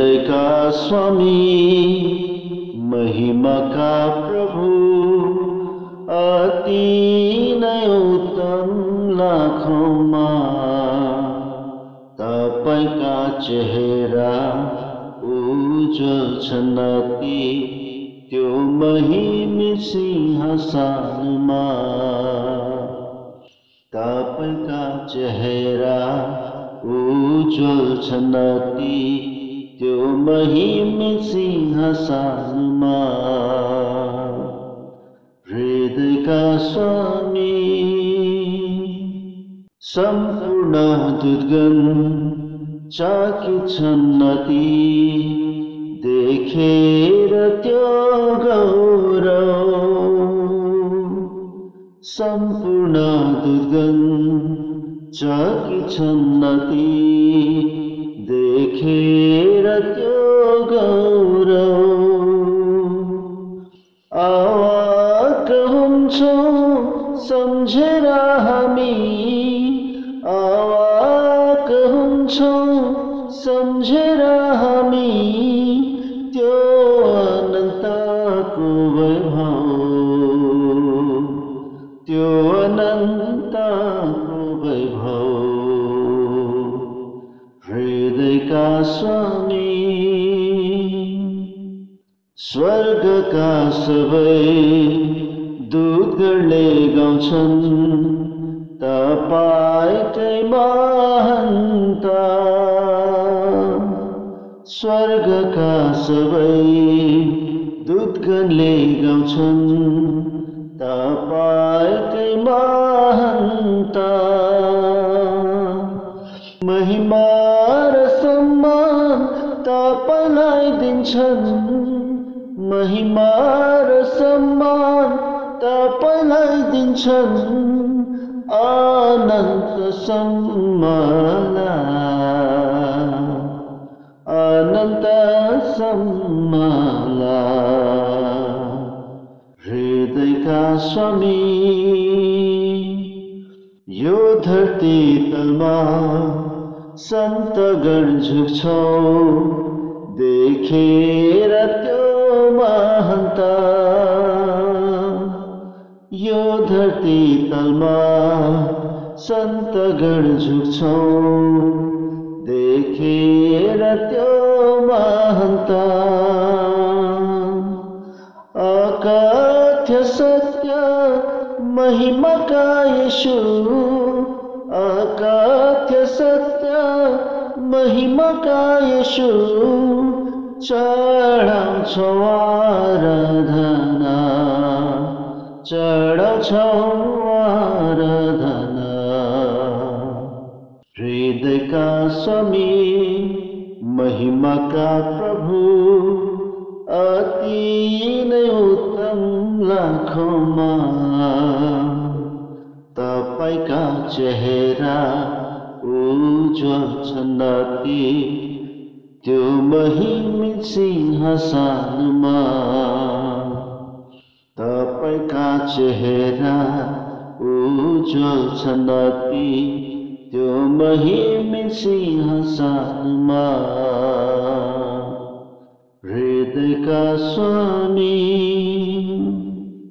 हृदय का स्वामी, महिमा का प्रभु, अति नै उत्तम लाखौँमा तपाईँका चेहरा उज्जवल छन् अति त्यो महिमी सिंहासनमा तपाईँका चेहरा उज्जवल छन् अति सिंह महिमी सिंहासनमा हृदयका स्वामी, संपूर्ण दुर्गन चाकी छन् अति देखेर त्यो गौरव सम्पूर्ण दुर्गन चाकी छन् अति गौरव। आवाक हुन्छौँ सम्झेर हामी। आवाक हुन्छौँ सम्झेर हामी। त्यो अनन्तको वैभव। त्यो अनन्तको वैभव हृदयका स्वामी स्वर्गका सबै दूतहरूले गाउँछन् तपाईँकै महानता। स्वर्गका सबै दूतगणले गाउँछन् तपाईँकै महानता। महिमा सम्मान तपाईँलाई दिन्छन्। महिमा र सम्मान तपाईँलाई दिन्छन्। अनन्त सम्मला। अनन्त सम्मला। हृदयका स्वामी, यो धरती तलमा सन्तगण झुक्छौ देखेर त्यो महानता यो धरती तलमा सन्तगण झुक्छौ देखेर त्यो महानता अकथ्य सत्य महिमाका यशु अकथ्य सत्य महिमाका यशु चढाउँछौ आराधना चढाउँछौ आराधना। हृदयका स्वामी महिमाका प्रभु, अति नै उत्तम लाखौँमा तपाईँका चेहरा अति त्यो महिमी सिंहासनमा? तपाईँका चेहरा उज्वल छन् अति त्यो महिमी सिंहासनमा? हृदयका स्वामी